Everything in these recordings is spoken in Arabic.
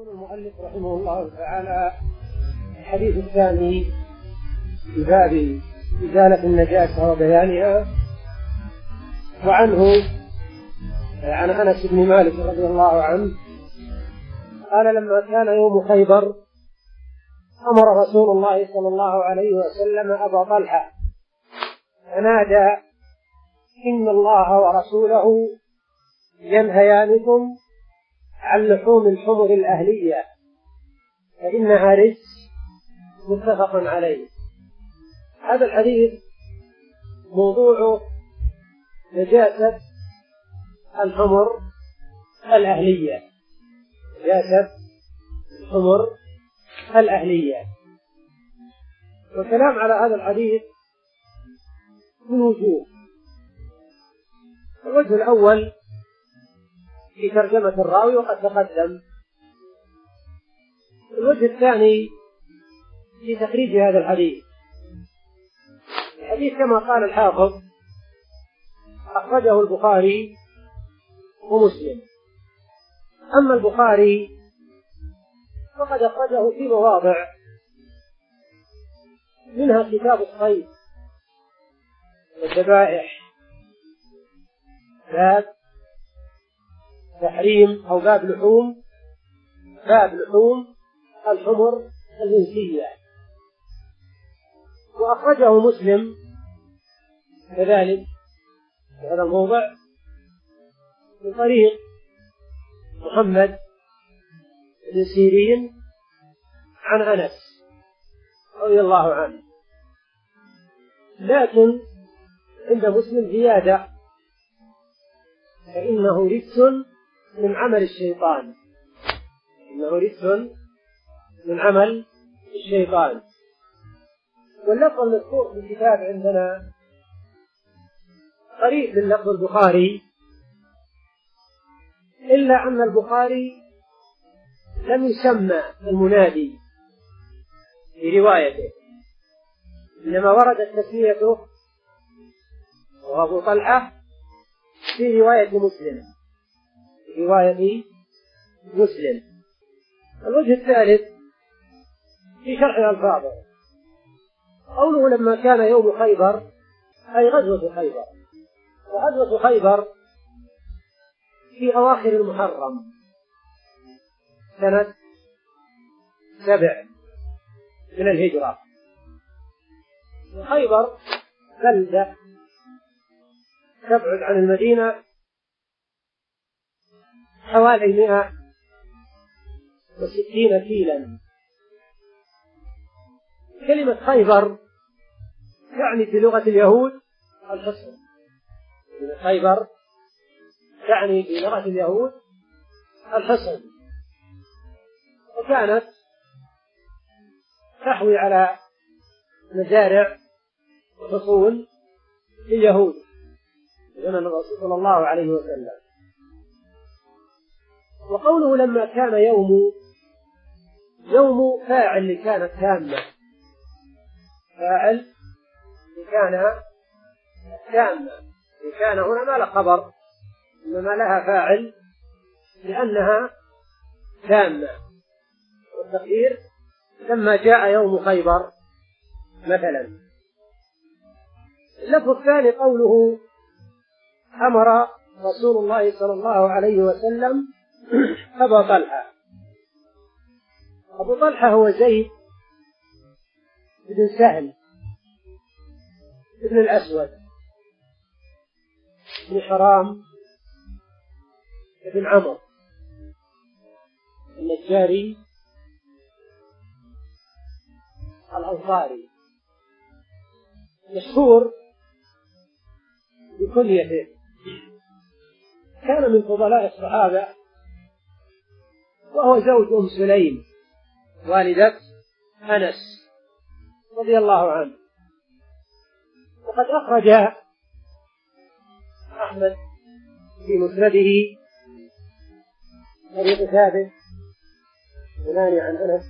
يقول المؤلف رحمه الله تعالى الحديث الثاني في باب إزالة النجاسة وبيانها وعنه عن أنس بن مالك رضي الله عنه قال لما كان يوم خيبر أمر رسول الله صلى الله عليه وسلم أبا طلحة فنادى إن الله ورسوله ينهيانكم عن لحوم الحمر الأهلية فإنها رز متفق عليه. هذا الحديث موضوعه نجاسة الحمر الأهلية. نجاسة الحمر الأهلية. والكلام على هذا الحديث من وجوه الوجه الأول في ترجمة الراوي وقد تقدم الوجه الثاني في تخريج هذا الحديث. الحديث كما قال الحافظ أخرجه البخاري ومسلم. أما البخاري فقد أخرجه في مواضع منها كتاب الصيد والذبائح. باب تحريم أو باب لحوم باب لحوم الحمر الإنسية وأخرجه مسلم كذلك في هذا الموضع من طريق محمد بن سيرين عن أنس رضي الله عنه. لكن عند مسلم زيادة فإنه رجس من عمل الشيطان. إنه رجس من عمل الشيطان. واللفظ المذكور في الكتاب عندنا قريب من لفظ البخاري إلا أن البخاري لم يسمى المنادي في روايته إنما وردت تسميته وأبو طلحة في رواية مسلم. رواية إيه؟ مسلم. الوجه الثالث في شرح الألفاظ. قوله لما كان يوم خيبر أي غزوة خيبر. وغزوة خيبر في أواخر المحرم. سنة سبع من الهجرة. خيبر بلدة تبعد عن المدينة حوالي 160 كيلا. كلمة خيبر تعني في لغة اليهود الحصن كلمة خيبر تعني في لغة اليهود الحصن وكانت تحوي على مزارع وحصول لليهود. في زمن الرسول صلى الله عليه وسلم. وقوله لما كان يوم يوم فاعل لكان تامة فاعل لكان تامة لكان هنا ما لها خبر إنما لها فاعل لأنها تامة والتقدير لما جاء يوم خيبر مثلا. اللفظ الثاني قوله أمر رسول الله صلى الله عليه وسلم أبا طلحة. أبو طلحة هو زيد بن سهل بن الأسود بن حرام بن عمرو النجاري الأنصاري. مشهور بكليته. كان من فضلاء الصحابة وهو زوج أم سليم والدة أنس رضي الله عنه. وقد أخرج أحمد في مسنده طريق ثابت الثاني عن أنس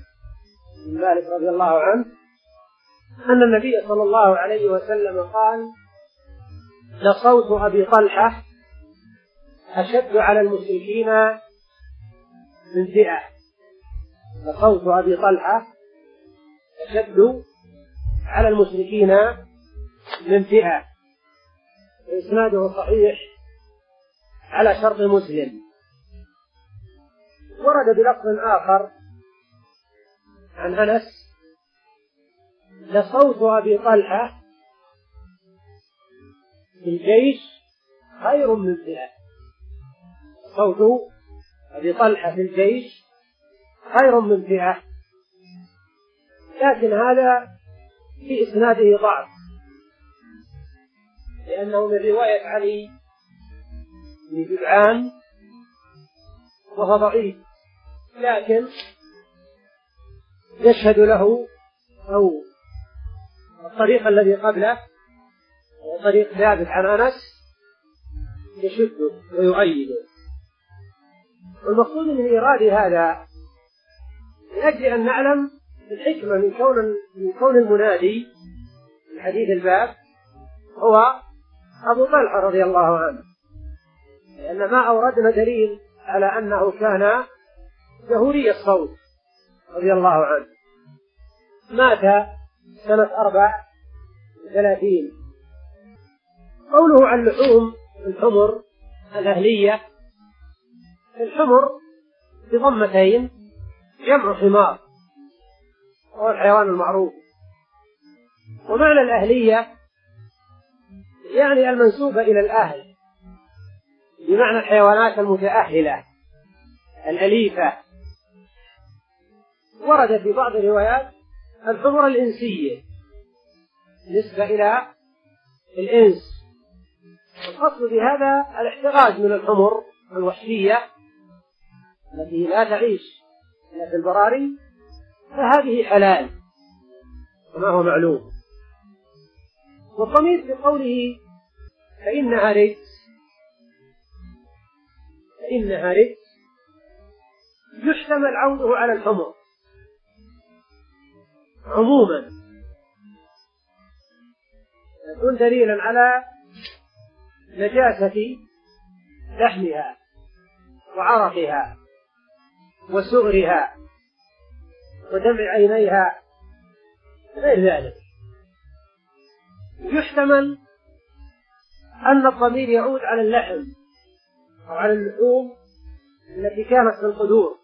بن مالك رضي الله عنه أن النبي صلى الله عليه وسلم قال لصوت أبي طلحة أشد على المشركين من فئة فصوت أبي طلحة أشد على المشركين من فئة إسناده صحيح على شرط مسلم. ورد بلفظ آخر عن أنس لصوت أبي طلحة في الجيش خير من فئة صوت أبي طلحة في الجيش خير من فئة. لكن هذا في إسناده ضعف. لأنه من رواية علي بن جدعان وهو ضعيف. لكن يشهد له أو الطريق الذي قبله وطريق ثابت عن أنس يشده ويؤيده. والمقصود من إيراد هذا من أجل أن نعلم الحكمة من كون من كون المنادي في حديث الباب هو أبو طلحة رضي الله عنه. لأن ما أوردنا دليل على أنه كان جهوري الصوت رضي الله عنه. مات سنة أربع ثلاثين قوله عن لحوم الحمر الأهلية الحمر بضمتين جمع حمار وهو الحيوان المعروف. ومعنى الأهلية يعني المنسوبة إلى الأهل بمعنى الحيوانات المتأهلة الأليفة. ورد في بعض الروايات الحمر الإنسية نسبة إلى الإنس. الأصل في هذا الاحتراز من الحمر الوحشية التي لا تعيش. إلا في البراري فهذه حلال. كما هو معلوم؟ والضمير في قوله فإنها رجس. فإنها رجس. يحتمل عوده على الحمر. عموما. يكون دليلا على نجاسة لحمها وعرقها وسغرها ودمع عينيها غير ذلك. يحتمل أن الضمير يعود على اللحم أو على اللحوم التي كانت في القدور.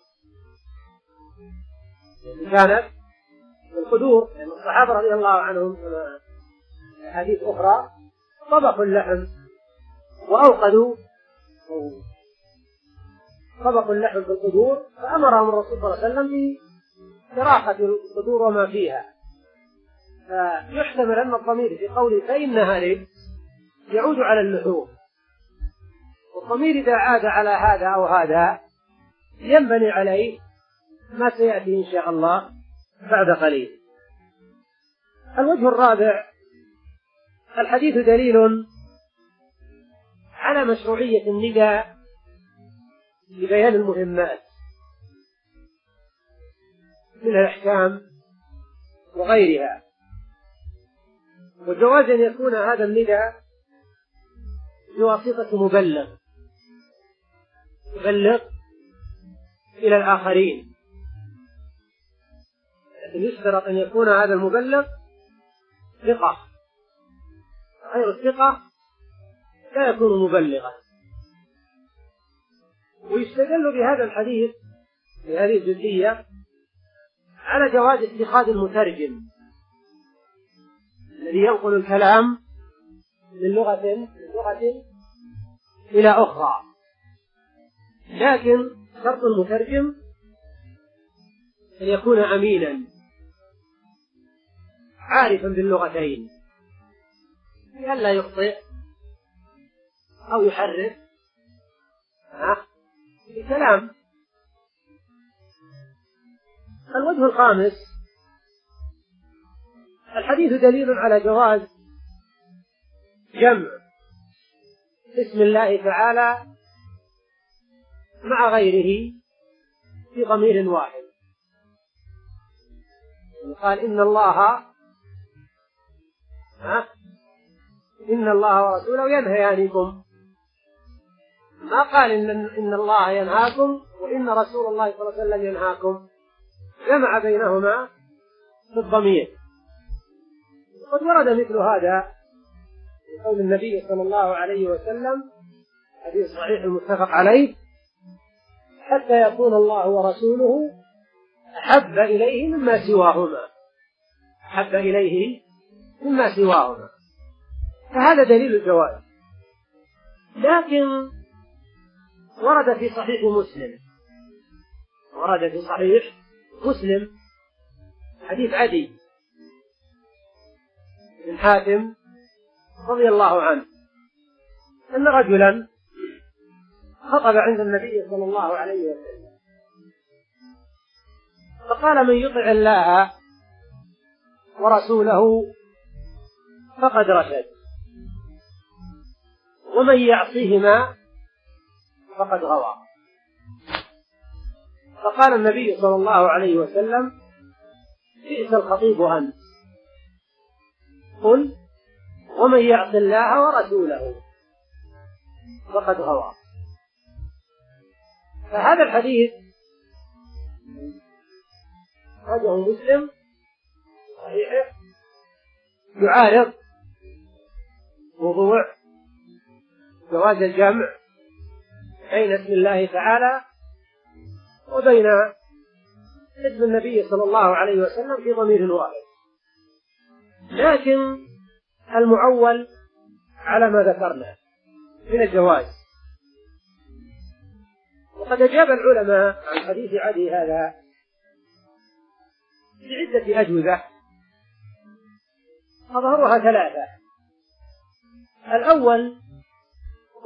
التي كانت في القدور لأن يعني الصحابة رضي الله عنهم أحاديث أخرى طبخوا اللحم وأوقدوا طبقوا اللحم في الصدور فأمرهم الرسول صلى الله عليه وسلم براحة القدور وما فيها. فيحتمل أن الضمير في قوله فإنها لبس يعود على اللحوم. والضمير إذا عاد على هذا أو هذا ينبني عليه ما سيأتي إن شاء الله بعد قليل. الوجه الرابع الحديث دليل على مشروعية النداء لبيان المهمات. من الأحكام وغيرها. وجواز أن يكون هذا الندى بواسطة مبلغ. يبلغ إلى الآخرين. لكن يشترط أن يكون هذا المبلغ ثقة. غير الثقة لا يكون مبلغا. ويستدل بهذا الحديث بهذه الجزئية على جواز اتخاذ المترجم الذي ينقل الكلام من لغة من لغة إلى أخرى. لكن شرط المترجم أن يكون أمينا عارفا باللغتين لئلا يخطئ أو يحرف. الكلام الوجه الخامس. الحديث دليل على جواز جمع اسم الله تعالى مع غيره في ضمير واحد. قال إن الله ها؟ إن الله ورسوله ينهيانكم ما قال إن, إن الله ينهاكم وإن رسول الله صلى الله عليه وسلم ينهاكم. جمع بينهما في الضمير وقد ورد مثل هذا في قول النبي صلى الله عليه وسلم حديث صحيح المتفق عليه حتى يكون الله ورسوله أحب إليه مما سواهما. أحب إليه مما سواهما. فهذا دليل الجواز لكن ورد في صحيح مسلم. ورد في صحيح مسلم. حديث عدي بن حاتم رضي الله عنه. أن رجلا خطب عند النبي صلى الله عليه وسلم. فقال من يطع الله ورسوله فقد رشد. ومن يعصيهما فقد غوى. فقال النبي صلى الله عليه وسلم بئس الخطيب أنت. قل ومن يعص الله ورسوله فقد غوى. فهذا الحديث أخرجه مسلم صحيحه يعارض موضوع جواز الجمع عين اسم الله تعالى وبين اسم النبي صلى الله عليه وسلم في ضمير واحد لكن المعول على ما ذكرنا من الجواز. وقد أجاب العلماء عن حديث عدي هذا بعدة أجوبة أظهرها ثلاثة. الأول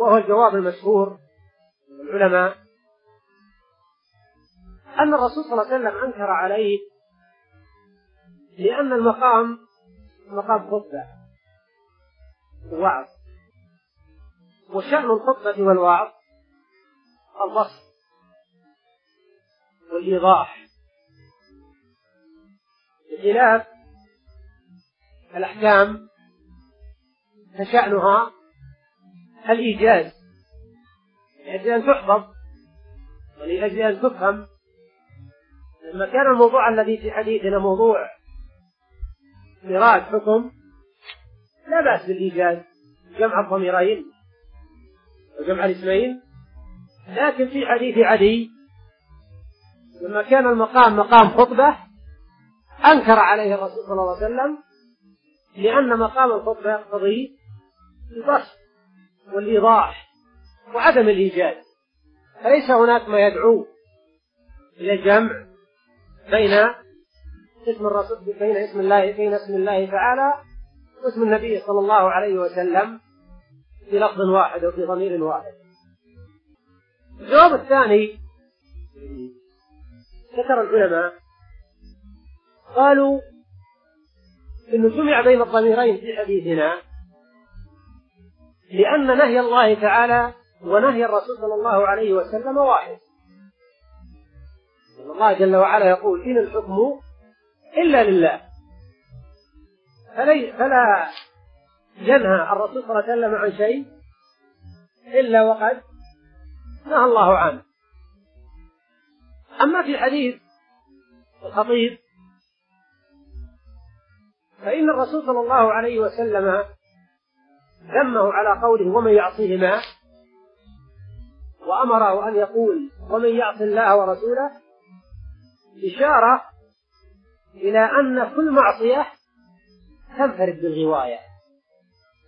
وهو الجواب المشهور العلماء أن الرسول صلى الله عليه وسلم أنكر عليه لأن المقام مقام خطبة وعظ. وشأن الخطبة والوعظ البسط والإيضاح. بخلاف الأحكام فشأنها الإيجاز. يعني لأجل أن تحفظ ولأجل يعني أن تفهم لما كان الموضوع الذي في حديثنا موضوع مراد حكم. لا بأس بالإيجاز جمع الضميرين وجمع الاسمين. لكن في حديث عدي لما كان المقام مقام خطبة أنكر عليه الرسول صلى الله عليه وسلم لأن مقام الخطبة يقتضي البسط والإيضاح. وعدم الإيجاد. فليس هناك ما يدعو إلى الجمع بين اسم الرسول بين اسم الله بين اسم الله تعالى واسم النبي صلى الله عليه وسلم في لفظ واحد أو في ضمير واحد. الجواب الثاني ذكر العلماء قالوا إنه جمع بين الضميرين في حديثنا لأن نهي الله تعالى ونهي الرسول صلى الله عليه وسلم واحد. الله جل وعلا يقول إن الحكم إلا لله. فلي فلا ينهى الرسول صلى الله عليه وسلم عن شيء إلا وقد نهى الله عنه. أما في حديث الخطيب فإن الرسول صلى الله عليه وسلم ذمه على قوله ومن يعصيهما وأمره أن يقول ومن يعص الله ورسوله إشارة إلى أن كل معصية تنفرد بالغواية.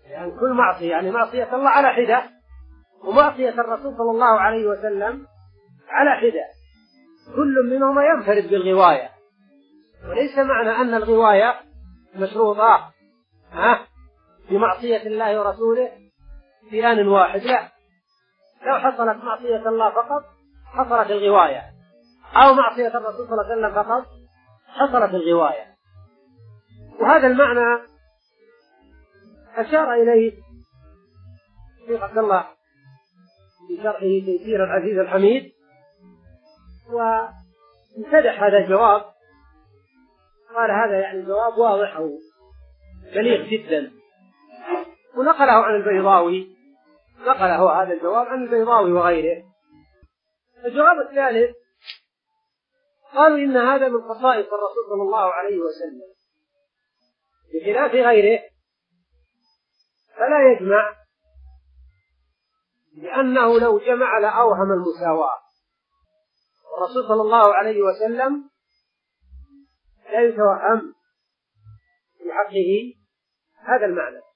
لأن يعني كل معصية يعني معصية الله على حدة ومعصية الرسول صلى الله عليه وسلم على حدة. كل منهما ينفرد بالغواية. وليس معنى أن الغواية مشروطة ها بمعصية الله ورسوله في آن واحد لا. لو حصلت معصية الله فقط حصلت الغواية أو معصية الرسول صلى الله عليه وسلم فقط حصلت الغواية وهذا المعنى أشار إليه الشيخ عبد الله في شرحه تيسير العزيز الحميد وامتدح هذا الجواب. قال هذا يعني جواب واضح أو بليغ جدا. ونقله عن البيضاوي نقله هذا الجواب عن البيضاوي وغيره. الجواب الثالث قالوا إن هذا من خصائص الرسول صلى الله عليه وسلم. بخلاف غيره فلا يجمع لأنه لو جمع لأوهم المساواة. الرسول صلى الله عليه وسلم لا يتوهم في حقه هذا المعنى.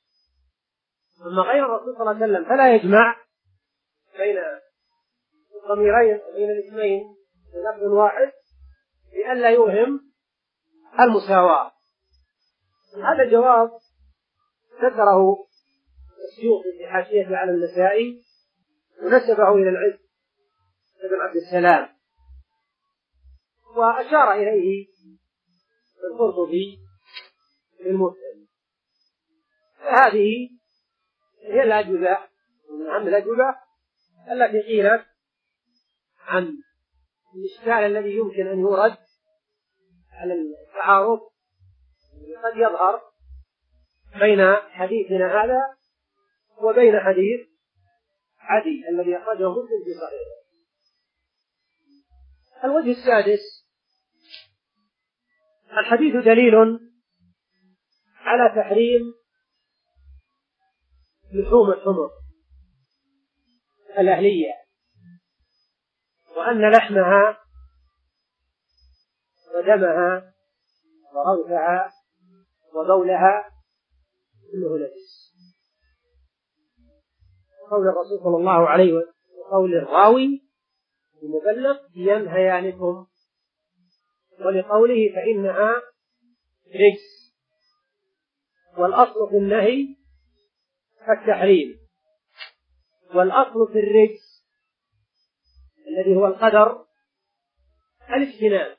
أما غير الرسول صلى الله عليه وسلم فلا يجمع بين الضميرين بين الاسمين بلفظ واحد لئلا يوهم المساواة. هذا الجواب ذكره السيوطي في حاشيته على النسائي ونسبه إلى العز بن عبد السلام. وأشار إليه القرطبي للمسلم فهذه هي الأجوبة لا الأجوبة التي قيلت عن الإشكال الذي يمكن أن يورد على التعارض قد يظهر بين حديثنا هذا وبين حديث عدي الذي أخرجه مسلم في صحيحه الوجه السادس. الحديث دليل على تحريم لحوم الحمر الأهلية وأن لحمها ودمها وروثها وبولها كله نجس قول الرسول صلى الله عليه وسلم وقول الراوي المبلغ بينهيانكم ولقوله فإنها رجس. والأصل في النهي فالتحريم والأصل في الرجس الذي هو القدر الاجتناب.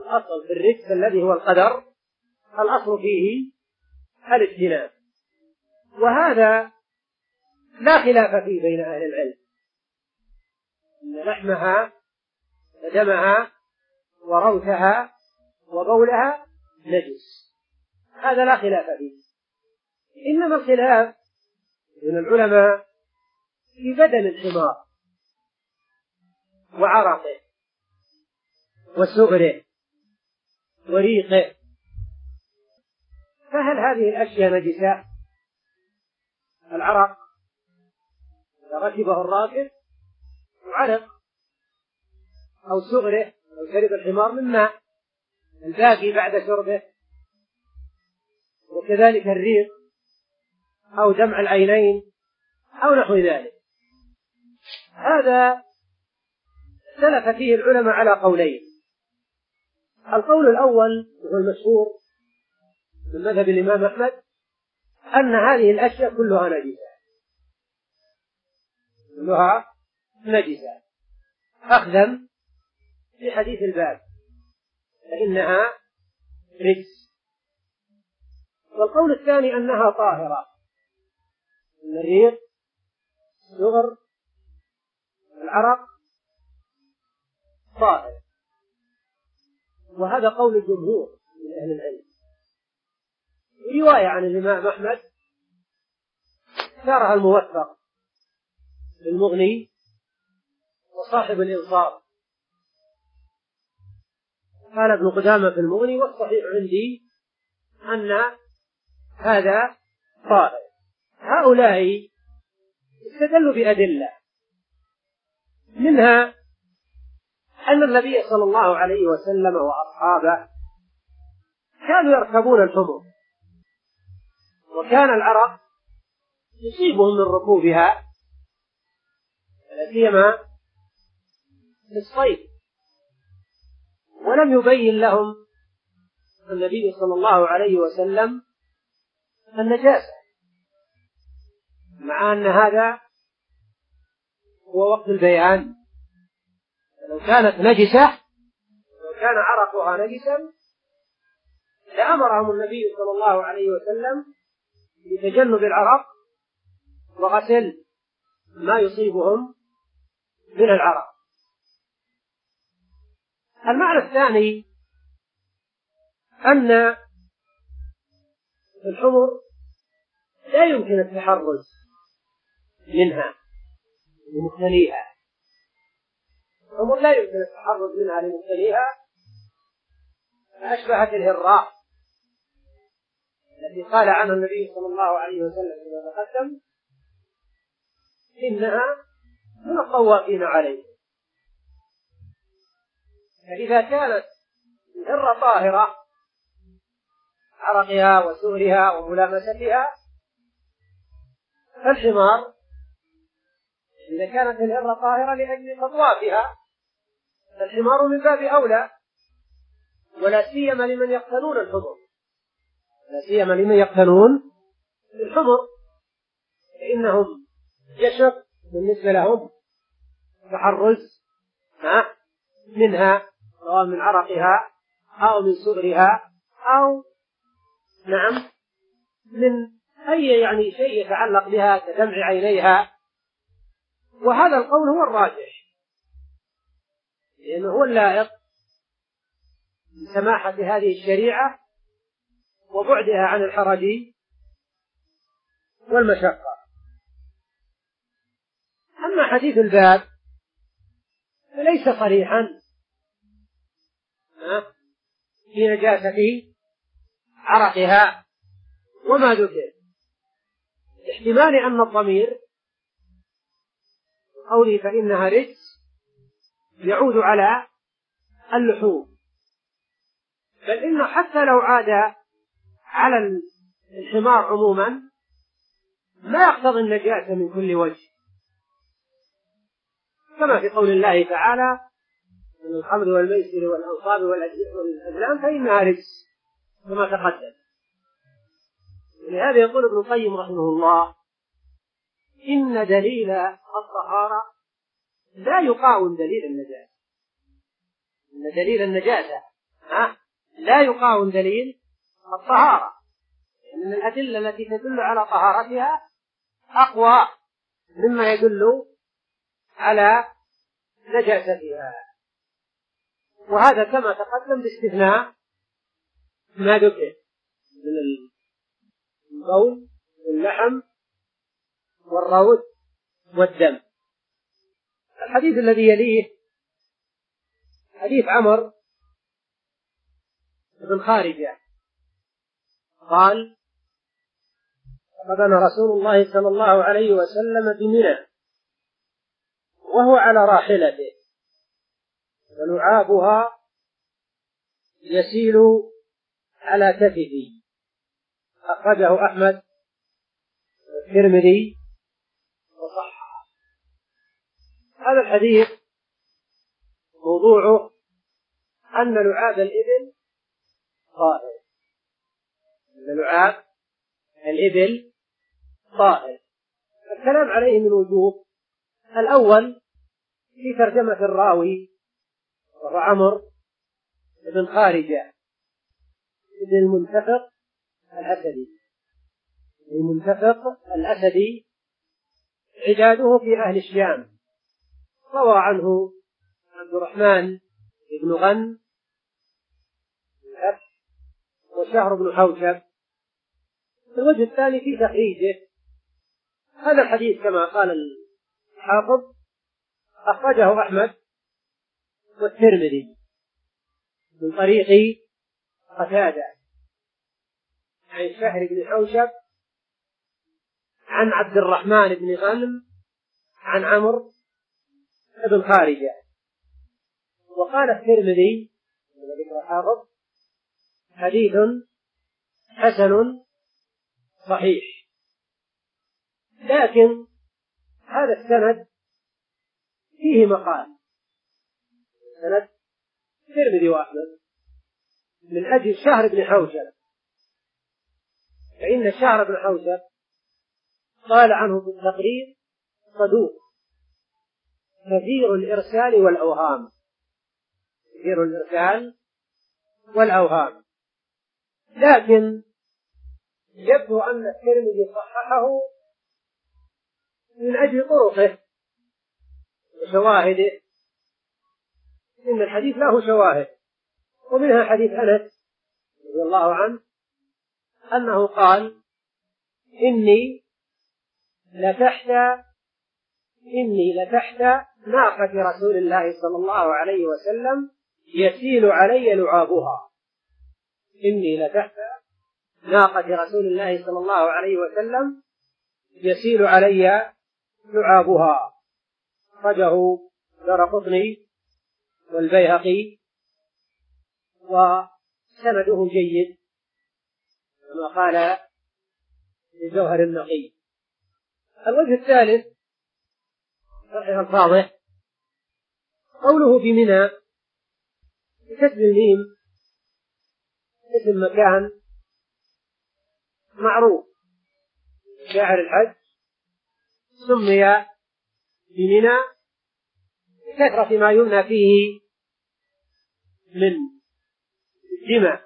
الأصل في الرجس الذي هو القدر الأصل فيه الاجتناب. وهذا لا خلاف فيه بين أهل العلم. أن لحمها ودمها وروثها وبولها نجس. هذا لا خلاف فيه. إنما الخلاف من العلماء في بدن الحمار وعرقه وسؤره وريقه فهل هذه الأشياء نجسة؟ العرق إذا ركبه الراكب وعرق أو سغره أو شرب الحمار من ماء الباقي بعد شربه وكذلك الريق أو جمع العينين أو نحو ذلك. هذا اختلف فيه العلماء على قولين. القول الأول وهو المشهور من مذهب الإمام أحمد أن هذه الأشياء كلها نجسة. كلها نجسة. أخذا في حديث الباب. فإنها رجس. والقول الثاني أنها طاهرة. المريض الصغر العرق. طائر وهذا قول الجمهور من أهل العلم. رواية عن الإمام أحمد اختارها الموثق للمغني وصاحب الإنصاف قال ابن قدامة في المغني والصحيح عندي أن هذا طائر هؤلاء استدلوا بأدلة. منها أن النبي صلى الله عليه وسلم وأصحابه كانوا يركبون الحمر. وكان العرق يصيبهم من ركوبها لا سيما في الصيف. ولم يبين لهم النبي صلى الله عليه وسلم النجاسة. مع أن هذا هو وقت البيان. لو كانت نجسة لو كان عرقها نجسا لأمرهم النبي صلى الله عليه وسلم بتجنب العرق وغسل ما يصيبهم من العرق. المعنى الثاني أن الحمر لا يمكن التحرز. منها. لمبتليها فمن لا يمكن التحرز منها لمبتليها أشبهت الهراء. الذي قال عنه النبي صلى الله عليه وسلم فيما تقدم. إنها من الطوافين عليه. فإذا كانت الهرة طاهرة عرقها وسورها وملامستها فالحمار إذا كانت الهرة طاهرة لأجل أطوافها فالحمار من باب أولى ولا سيما لمن يقتنون الحمر لا سيما لمن يقتنون الحمر فإنهم جشر بالنسبة لهم تحرز منها سواء من عرقها أو من سؤرها أو نعم من أي يعني شيء يتعلق بها كدمع عينيها. وهذا القول هو الراجح. لأنه هو اللائق بسماحة هذه الشريعة وبعدها عن الحرج والمشقة. أما حديث الباب فليس صريحا. في نجاسة عرقها وما ذكر. احتمال أن الضمير قوله فإنها رجس يعود على اللحوم. بل إنه حتى لو عاد على الحمار عموما ما يقتضي النجاسة من كل وجه. كما في قول الله تعالى من الخمر والميسر والأنصاب والأزلام فإنها رجس. كما تقدم. لهذا يقول ابن القيم رحمه الله إن دليل الطهارة لا يقاوم دليل النجاسة إن دليل النجاسة لا يقاوم دليل الطهارة. لأن الأدلة التي تدل على طهارتها أقوى مما يدل على نجاستها. وهذا كما تقدم باستثناء ما ذكر من البول واللحم والروث والدم. الحديث الذي يليه حديث عمر بن خارجة يعني. قال قدم رسول الله صلى الله عليه وسلم بمنى وهو على راحلته. ولعابها يسيل على كتفي أخرجه أحمد الترمذي هذا الحديث موضوعه أن لعاب الإبل طائر. أن لعاب الإبل طائر. الكلام عليه من وجوه. الأول في ترجمة الراوي وهو عمر بن خارجة بن المنتفق الأسدي. المنتفق الأسدي عداده في أهل الشام. روى عنه عبد الرحمن بن غن وشهر بن حوشب. الوجه الثاني في تخريجه. هذا الحديث كما قال الحافظ أخرجه أحمد والترمذي من طريق قتادة عن شهر بن حوشب عن عبد الرحمن بن غنم عن عمرو ابن خارجة يعني. وقال الترمذي حديث حسن صحيح. لكن هذا السند فيه مقال. سند الترمذي وأحمد. من أجل شهر بن حوشب. فإن شهر بن حوشب قال عنه في التقرير صدوق. نذير الإرسال والأوهام. نذير الإرسال والأوهام. لكن يبدو أن الترمذي صححه من أجل طرقه وشواهده. إن الحديث له شواهد. ومنها حديث أنس رضي الله عنه أنه قال إني لتحت إني لتحت ناقة رسول الله صلى الله عليه وسلم يسيل علي لعابها. إني لتحت ناقة رسول الله صلى الله عليه وسلم يسيل علي لعابها. أخرجه دار قطني والبيهقي وسنده جيد كما قال لجوهر النقي. الوجه الثالث صحيح الفاضح قوله في منى بكسب الميم اسم مكان معروف. شاعر الحج سمي بمنى لكثرة ما يمنى فيه من الدماء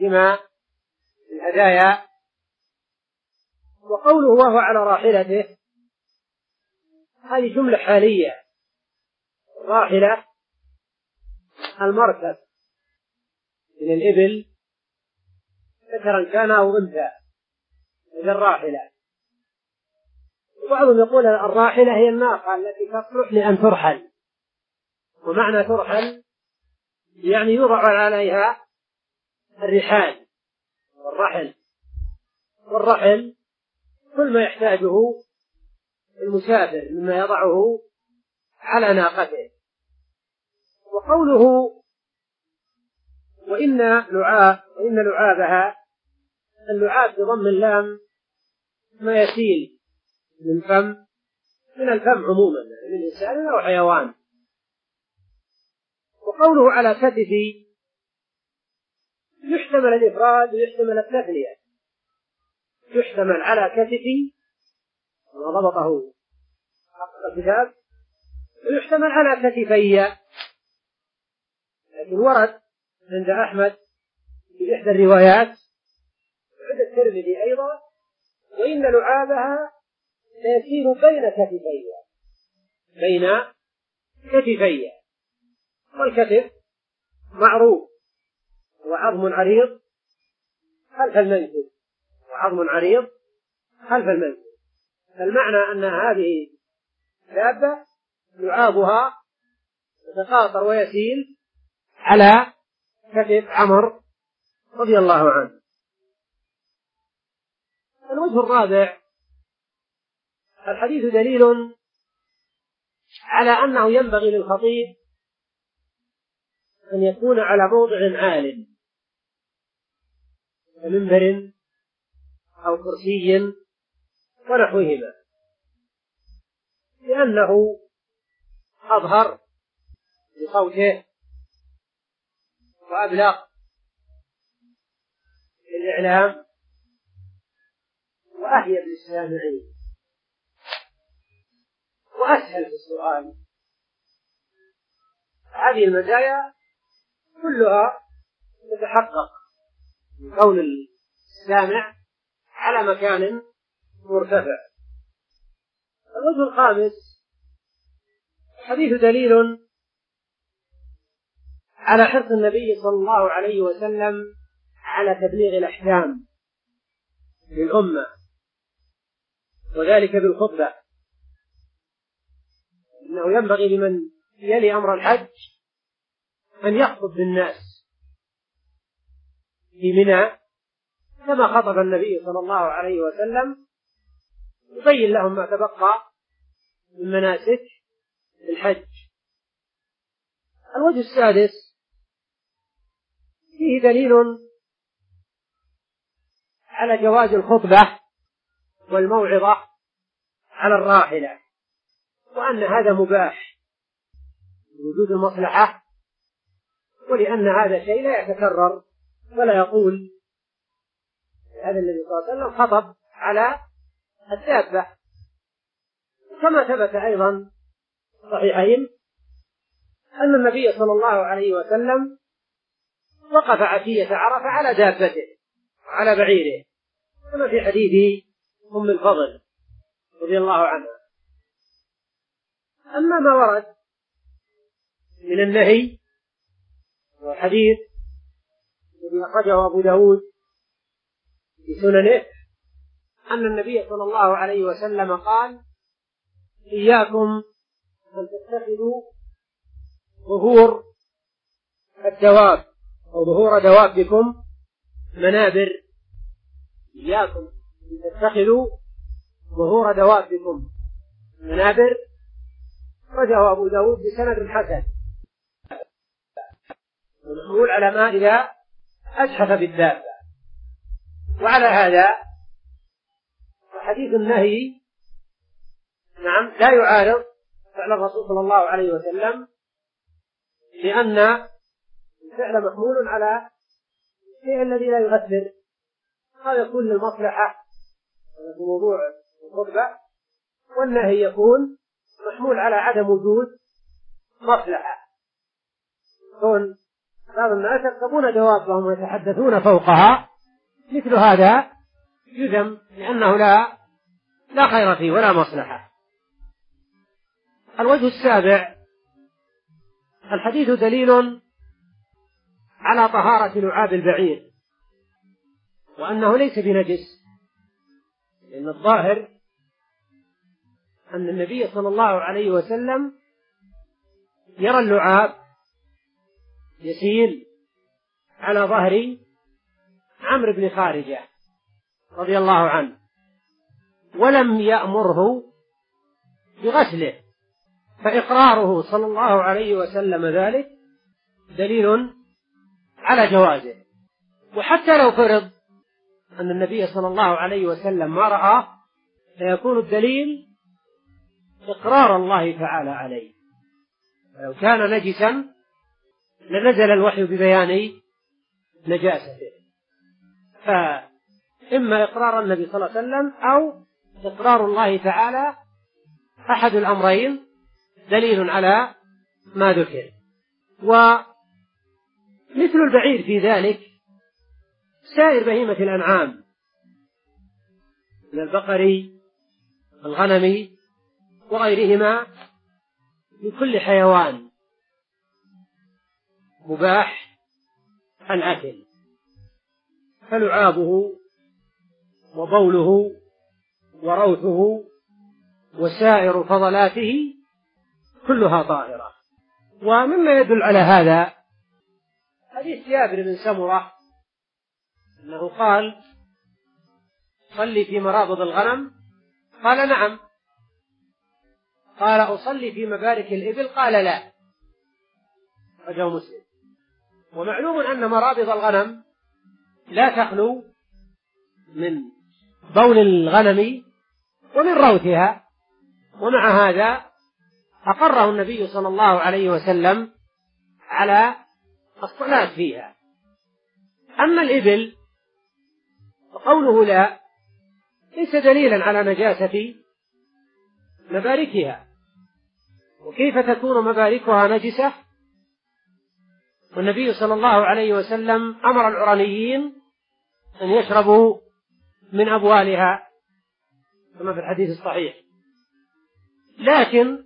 دماء الهدايا. وقوله وهو على راحلته هذه جملة حالية. راحلة المركب من الإبل. ذكرا كان أو أنثى. إذا الراحلة. وبعضهم يقول الراحلة هي الناقة التي تصلح لأن ترحل. ومعنى ترحل يعني يوضع عليها الرحال والرحل. والرحل كل ما يحتاجه المسافر مما يضعه على ناقته. وقوله وإن لعاب وإن لعابها اللعاب بضم اللام ما يسيل من فم من الفم عموما يعني من إنسان أو حيوان. وقوله على كتفي يحتمل الإفراد ويحتمل التثنية. يحتمل على كتفي وضبطه الكتاب ويحتمل على كتفي يعني لكن ورد عند أحمد في إحدى الروايات عند الترمذي أيضا وإن لعابها سيسير بين كتفي بين كتفي والكتف معروف وعظم عريض خلف المنزل. وعظم عريض خلف المنزل. فالمعنى أن هذه دابة لعابها يتقاطر ويسيل على كتف عمر رضي الله عنه. الوجه الرابع الحديث دليل على أنه ينبغي للخطيب أن يكون على موضع عال كمنبر أو كرسي ونحوهما لأنه أظهر بصوته وأبلغ للإعلام وأهيب للسامعين وأسهل في السؤال. هذه المزايا كلها تتحقق من كون السامع على مكان مرتفع. الوجه الخامس حديث دليل على حرص النبي صلى الله عليه وسلم على تبليغ الأحكام للأمة وذلك بالخطبة. أنه ينبغي لمن يلي أمر الحج أن يخطب بالناس في منى كما خطب النبي صلى الله عليه وسلم يبين لهم ما تبقى من مناسك الحج. الوجه السادس فيه دليل على جواز الخطبة والموعظة على الراحلة وأن هذا مباح لوجود المصلحة ولأن هذا شيء لا يتكرر ولا يقول هذا الذي صلى الله عليه وسلم خطب على الدابة كما ثبت أيضا صحيحين أن النبي صلى الله عليه وسلم وقف عشية عرفة على دابته على بعيره. كما في حديث أم الفضل رضي الله عنها. أما ما ورد من النهي والحديث الذي أخرجه أبو داود في سننه أن النبي صلى الله عليه وسلم قال إياكم أن تتخذوا ظهور الدواب أو ظهور دوابكم منابر. إياكم أن تتخذوا ظهور دوابكم منابر. رجعوا أبو داود بسند حسن. ونقول على ما إذا أجحف بالدابة. وعلى هذا حديث النهي نعم لا يعارض فعل الرسول صلى الله عليه وسلم لأن الفعل محمول على الشيء الذي لا يؤثر هذا يكون للمصلحة في موضوع الخطبة. والنهي يكون محمول على عدم وجود مصلحة. كون بعض الناس يكتبون جوابهم ويتحدثون فوقها. مثل هذا يذم لأنه لا لا خير فيه ولا مصلحة. الوجه السابع الحديث دليل على طهارة لعاب البعير وأنه ليس بنجس لأن الظاهر أن النبي صلى الله عليه وسلم يرى اللعاب يسيل على ظهر عمرو بن خارجة. رضي الله عنه. ولم يأمره بغسله فإقراره صلى الله عليه وسلم ذلك دليل على جوازه. وحتى لو فرض أن النبي صلى الله عليه وسلم ما رأى فيكون الدليل إقرار الله تعالى عليه. فلو كان نجسا لنزل الوحي ببيان نجاسته. ف إما إقرار النبي صلى الله عليه وسلم أو إقرار الله تعالى أحد الأمرين دليل على ما ذكر. ومثل البعير في ذلك سائر بهيمة الأنعام من البقري الغنمي وغيرهما من كل حيوان مباح عن أكل. فلعابه وبوله وروثه وسائر فضلاته كلها طاهرة. ومما يدل على هذا حديث جابر بن سمرة أنه قال صلي في مرابض الغنم. قال نعم. قال أصلي في مبارك الإبل. قال لا. رجاه مسلم. ومعلوم أن مرابض الغنم لا تخلو من بول الغنم ومن روثها ومع هذا أقره النبي صلى الله عليه وسلم على الصلاة فيها. أما الإبل فقوله لا ليس دليلا على نجاسة مباركها. وكيف تكون مباركها نجسة؟ والنبي صلى الله عليه وسلم أمر العرانيين أن يشربوا من أبوالها كما في الحديث الصحيح. لكن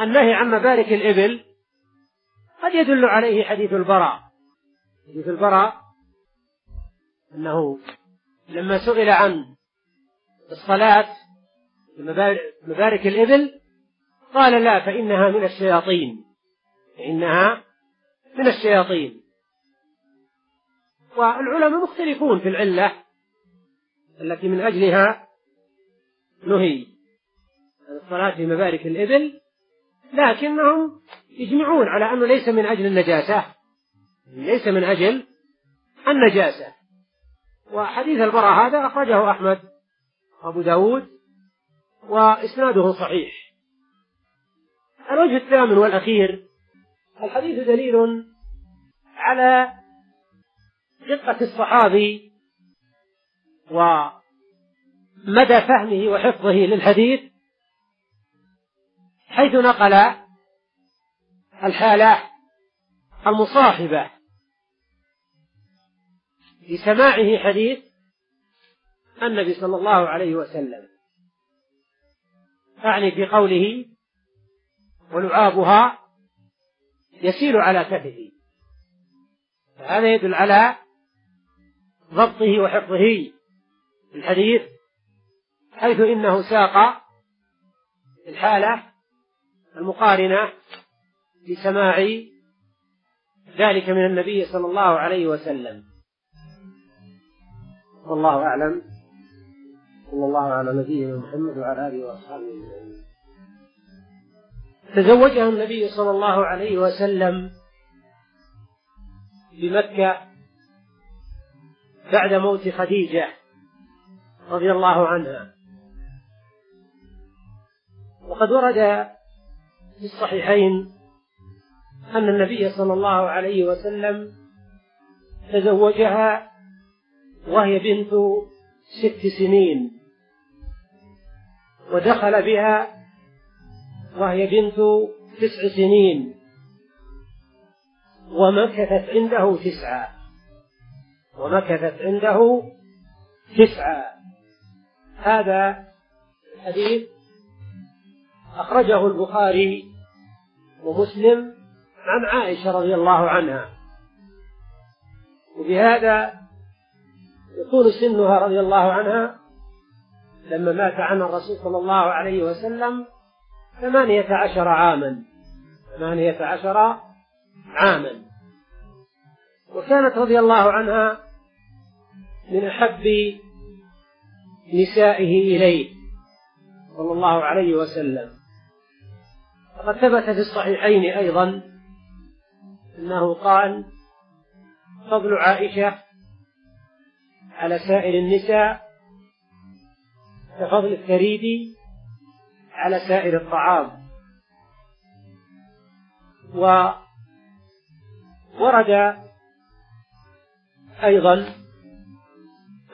النهي عن مبارك الإبل قد يدل عليه حديث البراء. حديث البراء أنه لما سئل عن الصلاة مبارك الإبل قال لا فإنها من الشياطين. فإنها من الشياطين. والعلماء مختلفون في العلة التي من أجلها نهي الصلاة في مبارك الإبل لكنهم يجمعون على أنه ليس من أجل النجاسة ليس من أجل النجاسة. وحديث البراء هذا أخرجه أحمد أبو داود وإسناده صحيح. الوجه الثامن والأخير الحديث دليل على دقة الصحابي ومدى فهمه وحفظه للحديث حيث نقل الحالة المصاحبة لسماعه حديث النبي صلى الله عليه وسلم أعني في قوله ولعابها يسيل على كفه فهذا يدل على ضبطه وحفظه. الحديث حيث إنه ساق الحالة المقارنة لسماع ذلك من النبي صلى الله عليه وسلم. والله أعلم. صلى الله على نبينا محمد وعلى آله وأصحابه أجمعين. تزوجها النبي صلى الله عليه وسلم بمكة بعد موت خديجة. رضي الله عنها. وقد ورد في الصحيحين أن النبي صلى الله عليه وسلم تزوجها وهي بنت ست سنين ودخل بها وهي بنت تسع سنين ومكثت عنده تسعة ومكثت عنده تسعة. هذا الحديث أخرجه البخاري ومسلم عن عائشة رضي الله عنها. وبهذا يكون سنها رضي الله عنها لما مات عنها الرسول صلى الله عليه وسلم ثمانية عشر عاما. ثمانية عشر عاما. وكانت رضي الله عنها من أحب نسائه إليه. صلى الله عليه وسلم. وقد ثبت في الصحيحين أيضا أنه قال فضل عائشة على سائر النساء كفضل الثريد على سائر الطعام. وورد أيضا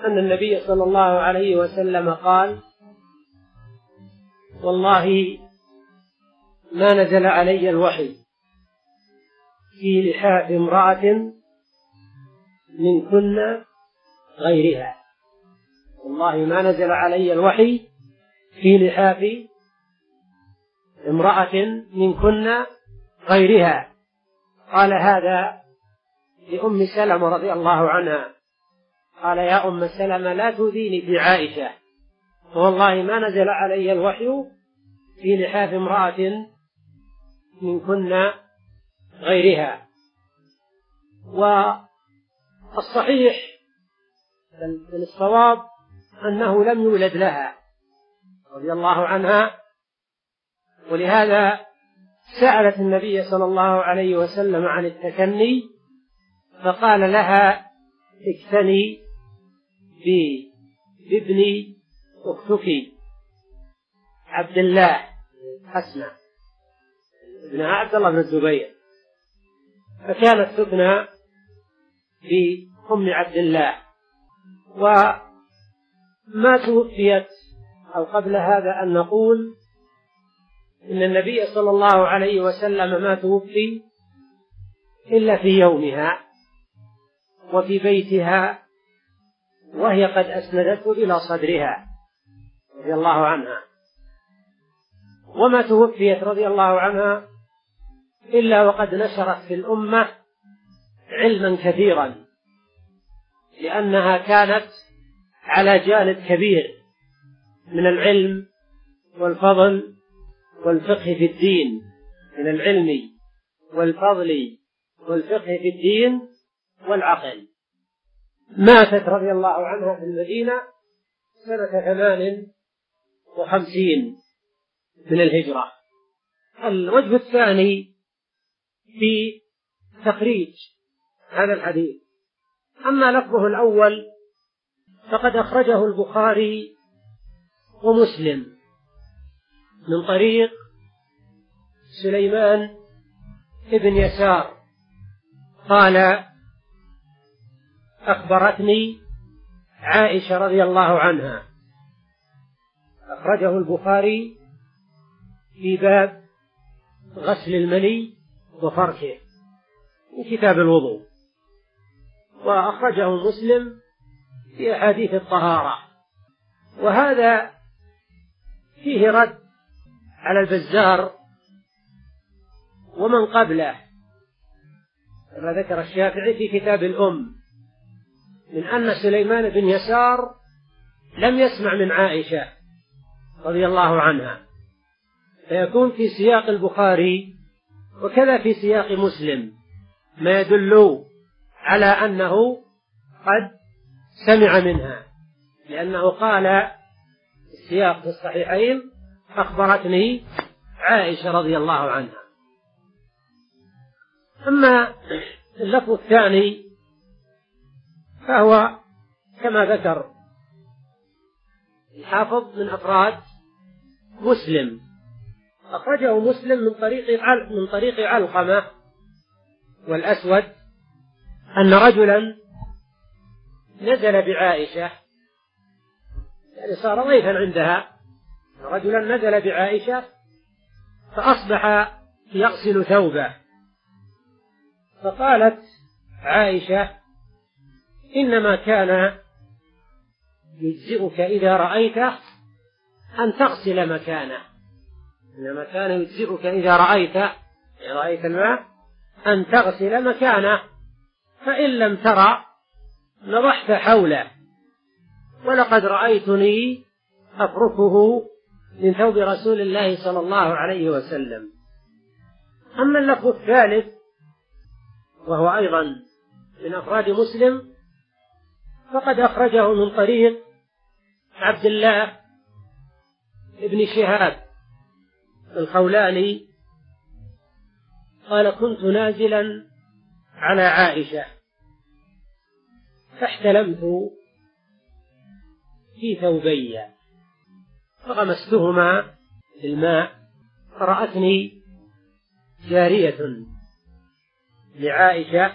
أن النبي صلى الله عليه وسلم قال والله ما نزل علي الوحي في لحاء امرأة من كل غيرها. والله ما نزل علي الوحي في لحاء امرأة من كن غيرها. قال هذا لأم سلمة رضي الله عنها. قال يا أم سلمة لا تؤذيني. بعائشة والله ما نزل علي الوحي في لحاف امرأة من كنا غيرها. والصحيح الصواب أنه لم يولد لها رضي الله عنها. ولهذا سألت النبي صلى الله عليه وسلم عن التكني فقال لها اكتني بابني أختك عبد الله حسنة ابنها عبد الله بن الزبير فكانت تبنى في ام عبد الله وما توفيت أو قبل هذا أن نقول إن النبي صلى الله عليه وسلم ما توفي إلا في يومها وفي بيتها وهي قد أسندته إلى صدرها رضي الله عنها. وما توفيت رضي الله عنها إلا وقد نشرت في الأمة علما كثيرا لأنها كانت على جانب كبير من العلم والفضل والفقه في الدين من العلم والفضل والفقه في الدين والعقل. ماتت رضي الله عنها في المدينة سنة ثمان وخمسين من الهجرة. الوجه الثاني في تخريج هذا الحديث. أما لفظه الأول فقد أخرجه البخاري ومسلم من طريق سليمان ابن يسار. قال أخبرتني عائشة رضي الله عنها. أخرجه البخاري في باب غسل المني وفركه من كتاب الوضوء. وأخرجه مسلم في أحاديث الطهارة. وهذا فيه رد على البزار ومن قبله. كما ذكر الشافعي في كتاب الأم. من أن سليمان بن يسار لم يسمع من عائشة رضي الله عنها. فيكون في سياق البخاري وكذا في سياق مسلم. ما يدل على أنه قد سمع منها. لأنه قال في السياق في الصحيحين أخبرتني عائشة رضي الله عنها. أما اللفظ الثاني فهو كما ذكر الحافظ من أفراد مسلم. أخرجه مسلم من طريق من طريق علقمة والأسود أن رجلا نزل بعائشة يعني صار ضيفا عندها رجلا نزل بعائشة فأصبح يغسل ثوبه. فقالت عائشة إنما كان يجزئك إذا رأيت أن تغسل مكانه. إنما كان يجزئك إذا رأيت إذا رأيت الماء أن تغسل مكانه. فإن لم ترى نضحت حوله. ولقد رأيتني أفركه من ثوب رسول الله صلى الله عليه وسلم. أما اللفظ الثالث وهو أيضا من أفراد مسلم فقد أخرجه من طريق عبد الله ابن شهاب الخولاني قال كنت نازلا على عائشة فاحتلمت في ثوبي فغمستهما في الماء فرأتني جارية لعائشة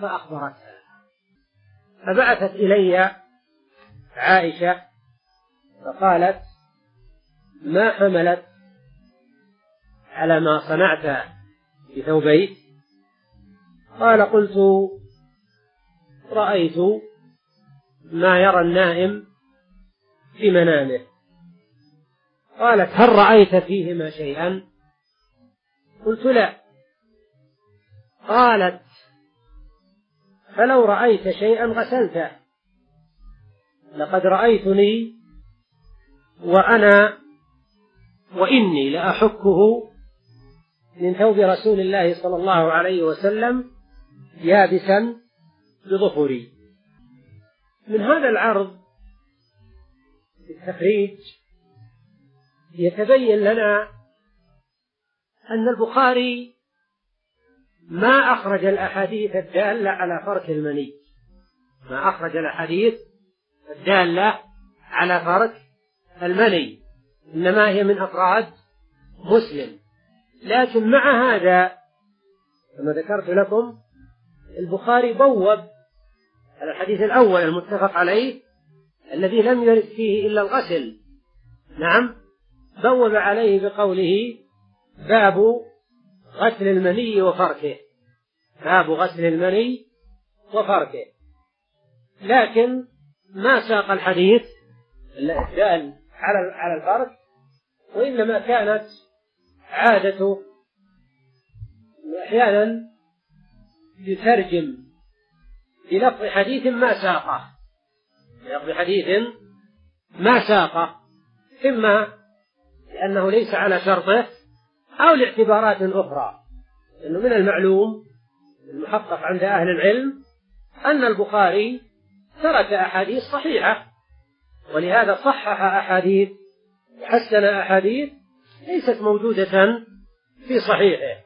فأخبرتها. فبعثت إلي عائشة فقالت ما حملت على ما صنعت بثوبيك قال قلت رأيت ما يرى النائم في منامه. قالت هل رأيت فيهما شيئا؟ قلت لا. قالت فلو رأيت شيئا غسلته لقد رأيتني وأنا وإني لأحكه من ثوب رسول الله صلى الله عليه وسلم يابسا بظهري من هذا العرض التخريج يتبين لنا أن البخاري ما أخرج الأحاديث الدالة على فرك المني. ما أخرج الأحاديث الدالة على فرك المني. إنما هي من أفراد مسلم. لكن مع هذا كما ذكرت لكم البخاري بوب على الحديث الأول المتفق عليه الذي لم يرد فيه إلا الغسل. نعم بوب عليه بقوله باب غسل المني وفركه. باب غسل المني وفركه. لكن ما ساق الحديث الدال على على الفرج وإنما كانت عادته أحيانا يترجم بلفظ حديث ما ساقه بلفظ حديث ما ساقه إما لأنه ليس على شرطه أو لاعتبارات أخرى. أنه من المعلوم المحقق عند أهل العلم أن البخاري ترك أحاديث صحيحة ولهذا صحح أحاديث وحسن أحاديث ليست موجودة في صحيحه.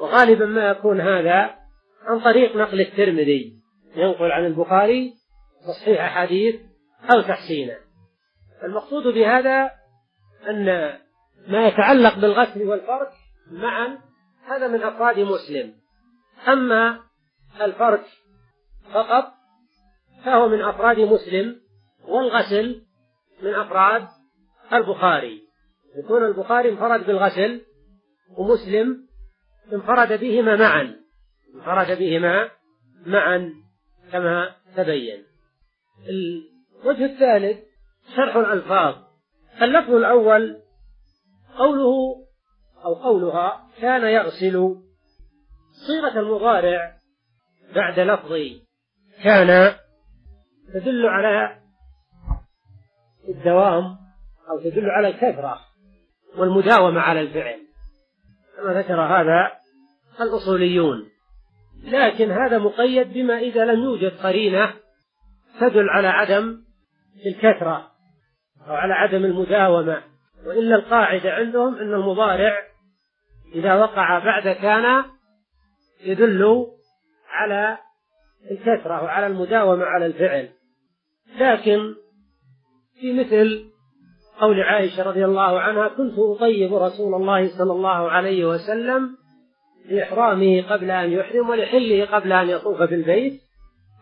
وغالبا ما يكون هذا عن طريق نقل الترمذي ينقل عن البخاري تصحيح أحاديث أو تحسينه. المقصود بهذا أن ما يتعلق بالغسل والفرج معا هذا من أفراد مسلم. أما الفرج فقط فهو من أفراد مسلم والغسل من أفراد البخاري. يكون البخاري انفرد بالغسل ومسلم انفرد بهما معا. انفرد بهما معا كما تبين. الوجه الثالث شرح الألفاظ. اللفظ الأول قوله أو قولها كان يغسل صيغة المضارع بعد لفظ كان تدل على الدوام أو تدل على الكثرة والمداومة على الفعل كما ذكر هذا الأصوليون. لكن هذا مقيد بما إذا لم يوجد قرينة تدل على عدم الكثرة أو على عدم المداومة. وإلا القاعدة عندهم أن المضارع إذا وقع بعد كان يدل على الكثرة وعلى المداومة على الفعل. لكن في مثل قول عائشة رضي الله عنها كنت أطيب رسول الله صلى الله عليه وسلم لإحرامه قبل أن يحرم ولحله قبل أن يطوف بالبيت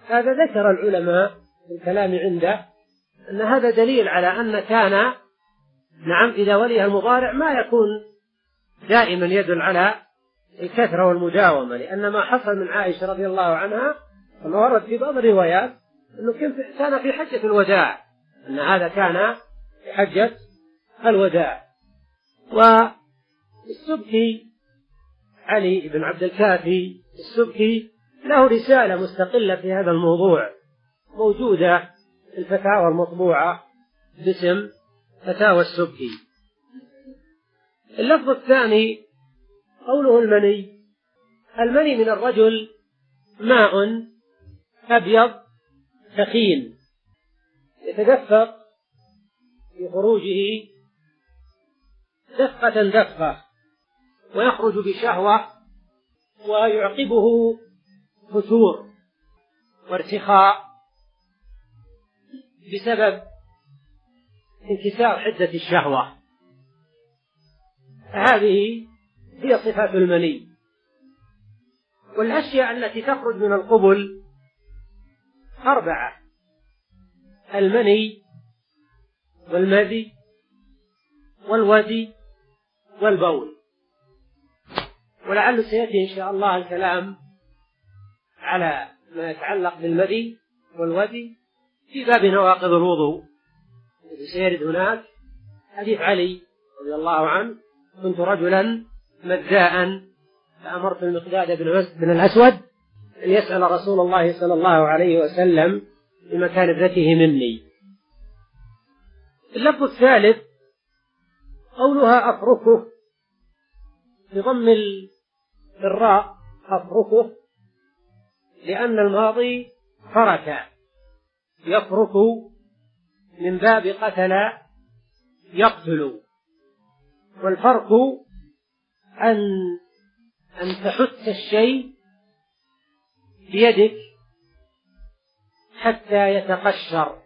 هذا ذكر العلماء في الكلام عنده أن هذا دليل على أن كان نعم إذا وليها المضارع ما يكون دائما يدل على الكثرة والمداومة لأن ما حصل من عائشة رضي الله عنها كما ورد في بعض الروايات أنه كان في حجة الوداع أن هذا كان في حجة الوداع. والسبكي علي بن عبد الكافي السبكي له رسالة مستقلة في هذا الموضوع موجودة في الفتاوى المطبوعة باسم فتاوى السبكي اللفظ الثاني قوله المني. المني من الرجل ماء أبيض ثقيل. يتدفق بخروجه دفقة دفقة ويخرج بشهوة ويعقبه فتور وارتخاء بسبب انكسار حدة الشهوة. هذه هي صفات المني. والأشياء التي تخرج من القبل أربعة. المني والمذي والودي والبول. ولعل سيأتي إن شاء الله الكلام على ما يتعلق بالمذي والودي في باب نواقض الوضوء. سيرد هناك حديث علي رضي الله عنه كنت رجلا مداء فأمرت المقداد بن, بن الأسود أن يسأل رسول الله صلى الله عليه وسلم بمكان ابنته مني. اللفظ الثالث قولها أفركه. بضم الراء أفركه لأن الماضي فرك. يفرك من باب قتل يقتل. والفرق أن أن تحث الشيء بيدك حتى يتقشر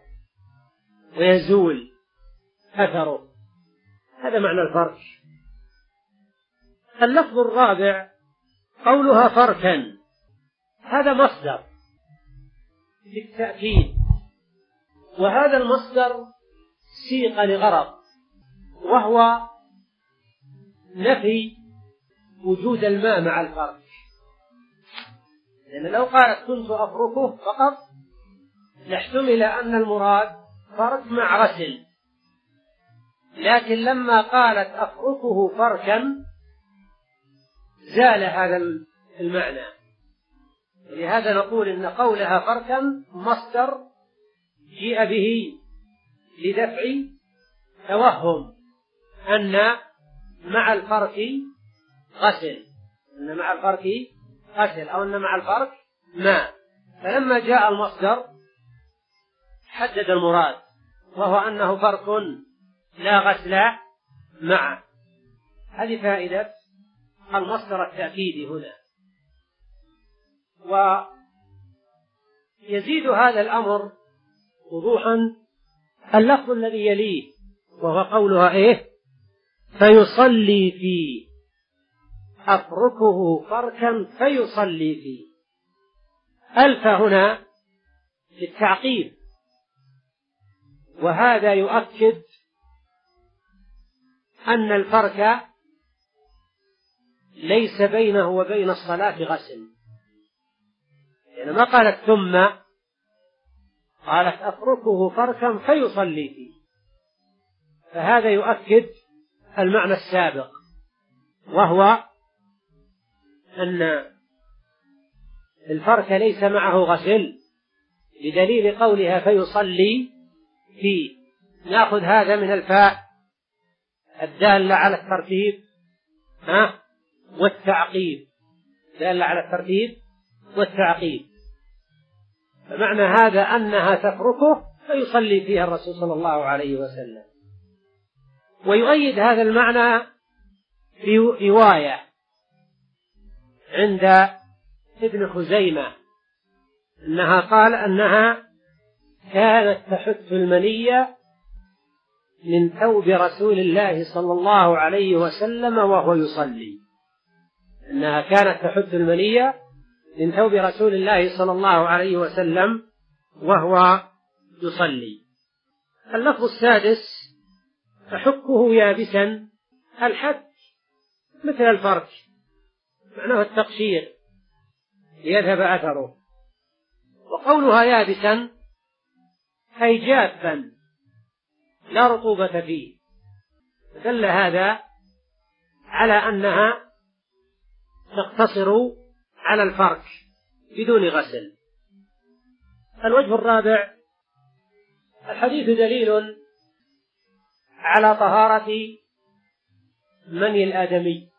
ويزول أثره. هذا معنى الفرك اللفظ الرابع قولها فركا. هذا مصدر. للتأكيد وهذا المصدر سيق لغرض وهو نفي وجود الماء مع الفرش. لأن لو قالت كنت أفركه فقط لاحتمل أن المراد فرد مع غسل. لكن لما قالت أفركه فركا زال هذا المعنى. لهذا نقول إن قولها فركا مصدر جيء به لدفع توهم أن مع الفرق غسل أن مع الفرق غسل أو أن مع الفرق ماء. فلما جاء المصدر حدد المراد وهو أنه فرق لا غسل معه هذه فائدة المصدر التأكيدي هنا. ويزيد هذا الأمر وضوحا اللفظ الذي يليه وهو قولها إيه؟ فيصلي فيه. أتركه فركا فيصلي فيه. ألف هنا للتعقيب وهذا يؤكد أن الفرك ليس بينه وبين الصلاة غسل. يعني ما قالت ثم قالت أتركه فركا فيصلي فيه. فهذا يؤكد المعنى السابق وهو أن الفرك ليس معه غسل بدليل قولها فيصلي فيه. نأخذ هذا من الفاء الدالة على الترتيب ها؟ والتعقيب. دالة على الترتيب والتعقيب. فمعنى هذا أنها تتركه فيصلي فيها الرسول صلى الله عليه وسلم. ويؤيد هذا المعنى في رواية عند ابن خزيمة أنها قال أنها كانت تحث المنية من ثوب رسول الله صلى الله عليه وسلم وهو يصلي. أنها كانت تحث المنية من ثوب رسول الله صلى الله عليه وسلم وهو يصلي. اللفظ السادس فحكه يابسا الحك مثل الفرك معناه التقشير ليذهب أثره. وقولها يابسا أي جافا لا رطوبة فيه. دل هذا على أنها تقتصر على الفرك بدون غسل. الوجه الرابع الحديث دليل على طهارة مني الآدمي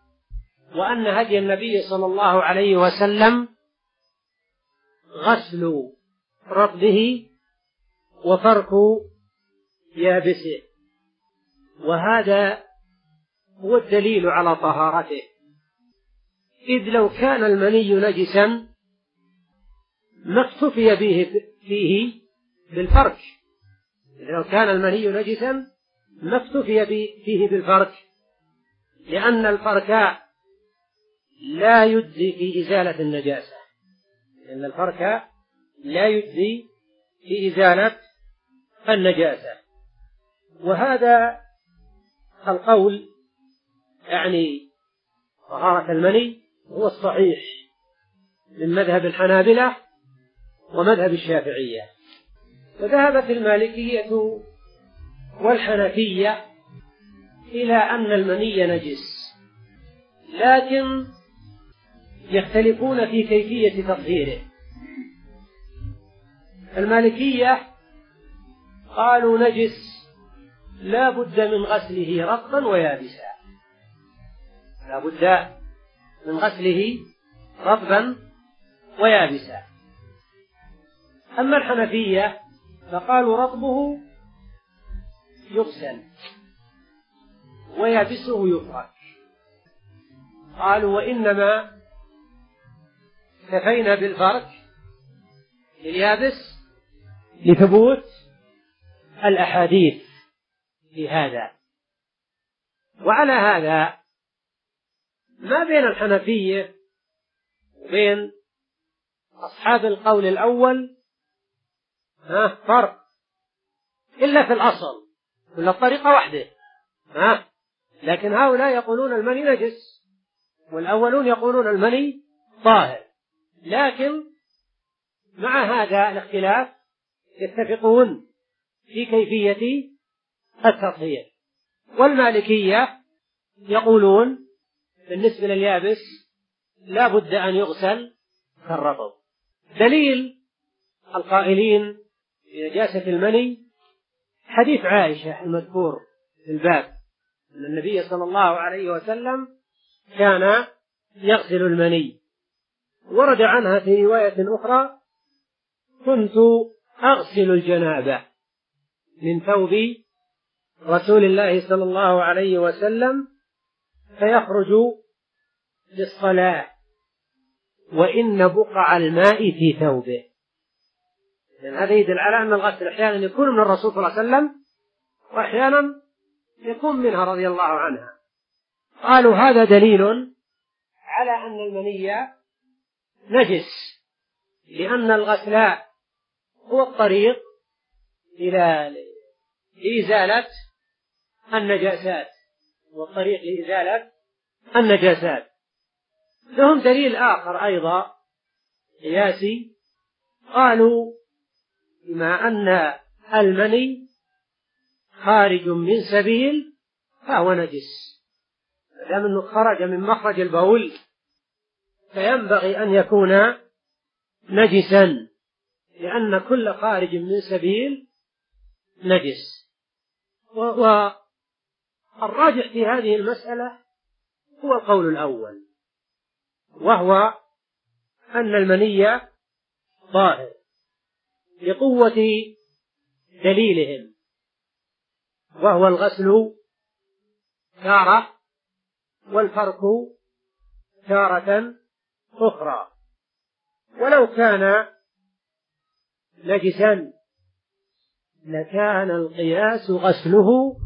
وأن هدي النبي صلى الله عليه وسلم غسل رطبه وفرك يابسه. وهذا هو الدليل على طهارته. إذ لو كان المني نجسا ما اكتفي به فيه بالفرك. إذ لو كان المني نجسا ما اكتفي فيه بالفرك. لأن الفرك لا يجزي في إزالة النجاسة. لأن الفرك لا يجزي في إزالة النجاسة. وهذا القول يعني طهارة المني هو الصحيح من مذهب الحنابلة ومذهب الشافعية. فذهبت المالكية والحنفية إلى أن المني نجس لكن يختلفون في كيفية تطهيره. المالكية قالوا نجس لا بد من غسله رطبا ويابسا. لا بد من غسله رطبا ويابسا. أما الحنفية فقالوا رطبه يغسل ويابسه يفرك. قالوا وإنما كفينا بالفرك لليابس لثبوت الأحاديث في هذا وعلى هذا ما بين الحنفية وبين أصحاب القول الأول ها فرق. إلا في الأصل ولا الطريقة واحدة ها. لكن هؤلاء يقولون المني نجس والأولون يقولون المني طاهر. لكن مع هذا الاختلاف يتفقون في كيفية التطهير. والمالكية يقولون بالنسبة لليابس لا بد أن يغسل كالرطب دليل القائلين بنجاسة المني حديث عائشة المذكور في الباب أن النبي صلى الله عليه وسلم كان يغسل المني. ورد عنها في رواية أخرى كنت أغسل الجنابة من ثوب رسول الله صلى الله عليه وسلم فيخرج للصلاة وإن بقع الماء في ثوبه. لأن يعني هذا يدل على أن الغسل أحيانا يكون من الرسول صلى الله عليه وسلم وأحيانا يكون منها رضي الله عنها. قالوا هذا دليل على أن المني نجس لأن الغسل هو الطريق إلى إزالة النجاسات. والطريق لإزالة النجاسات. لهم دليل آخر أيضا قياسي. قالوا بما أن المني خارج من سبيل فهو نجس. لم أنه خرج من مخرج البول. فينبغي أن يكون نجسا لأن كل خارج من سبيل نجس. و الراجح في هذه المسألة هو القول الأول وهو أن المني طاهر لقوة دليلهم وهو الغسل تارة والفرق تارة أخرى. ولو كان نجسا لكان القياس غسله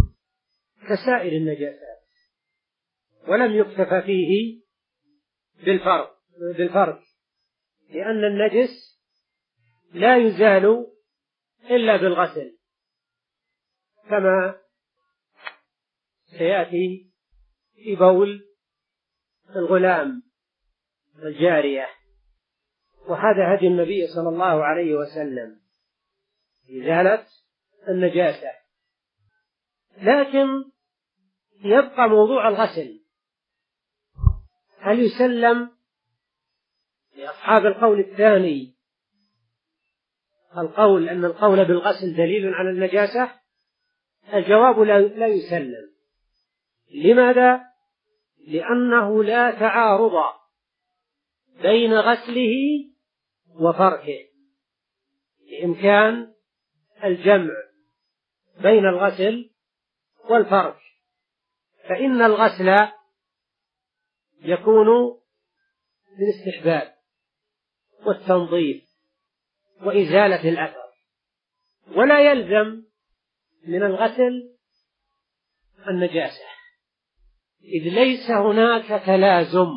كسائر النجاسات. ولم يكتف فيه بالفرق بالفرق لأن النجس لا يزال إلا بالغسل كما سيأتي في بول الغلام والجارية وهذا هدي النبي صلى الله عليه وسلم. إزالة النجاسة. لكن يبقى موضوع الغسل. هل يسلم لأصحاب القول الثاني القول أن القول بالغسل دليل على النجاسة؟ الجواب لا يسلم. لماذا؟ لأنه لا تعارض بين غسله وفركه. بإمكان الجمع بين الغسل والفرك. فإن الغسل يكون بالاستحباب والتنظيف وإزالة الأثر. ولا يلزم من الغسل النجاسة إذ ليس هناك تلازم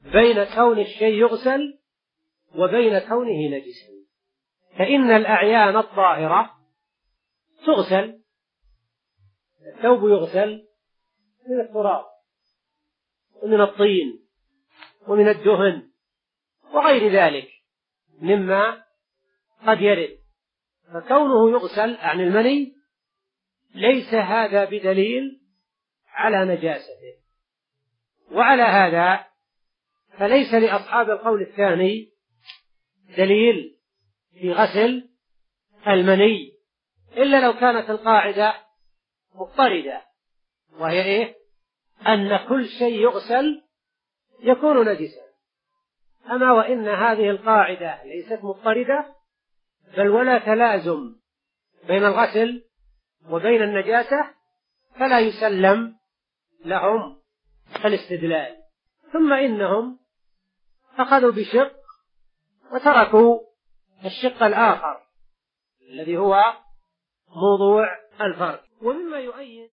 بين كون الشيء يغسل وبين كونه نجسا. فإن الأعيان الطاهرة تغسل الثوب يغسل من التراب ومن الطين ومن الدهن وغير ذلك مما قد يرد. فكونه يغسل عن المني ليس هذا بدليل على نجاسته. وعلى هذا فليس لأصحاب القول الثاني دليل في غسل المني إلا لو كانت القاعدة مضطردة. وهي إيه؟ أن كل شيء يغسل يكون نجسا. أما وإن هذه القاعدة ليست مضطردة بل ولا تلازم بين الغسل وبين النجاسة فلا يسلم لهم الاستدلال. ثم إنهم أخذوا بشق وتركوا الشق الآخر الذي هو موضوع الفرد ومما يؤيد